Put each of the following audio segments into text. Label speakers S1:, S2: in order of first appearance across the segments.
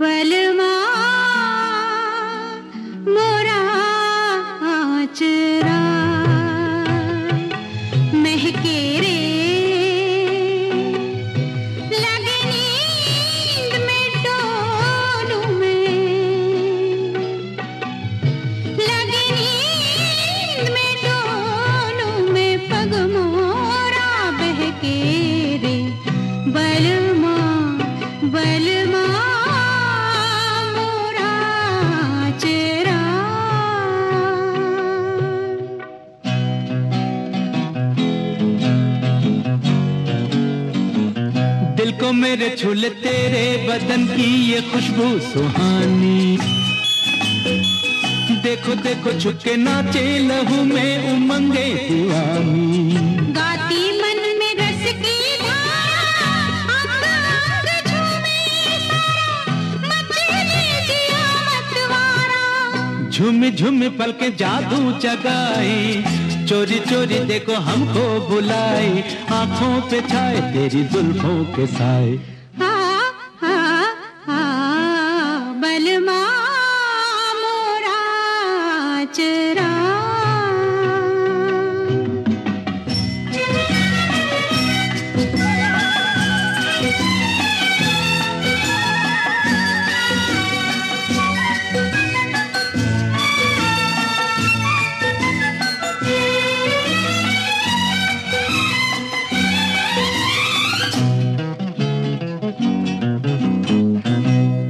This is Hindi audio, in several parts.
S1: बलमा मोरा आचरा महके रे। लगे
S2: दिल को मेरे छूले तेरे बदन की ये खुशबू सुहानी। देखो देखो छुके नाचे लहू में उमंगे दीवानी।
S1: गाती मन में रस की झुम
S2: झुम पल के जादू जगाई। चोरी चोरी देखो हमको बुलाए आँखों पे छाए तेरी जुल्फों के साए।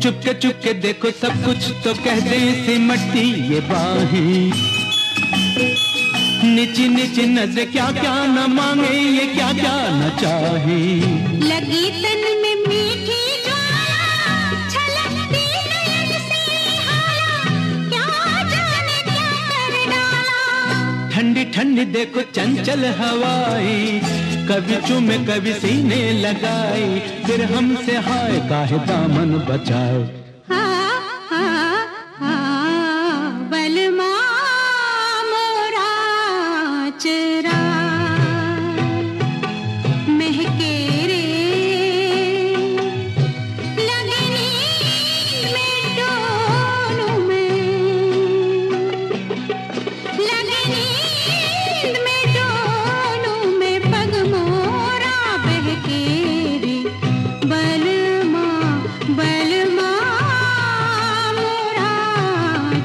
S2: चुपके चुपके देखो सब कुछ तो कह दे सिमटती ये बाहें। नीची नीची नज़र क्या क्या न मांगे ये क्या क्या न चाहे।
S1: लगी तन में मीठी
S2: ठंडी ठंडी देखो चंचल हवाई। कभी चुमे कभी सीने लगाई फिर हमसे हाय काहे दामन बचाए?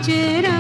S2: चरा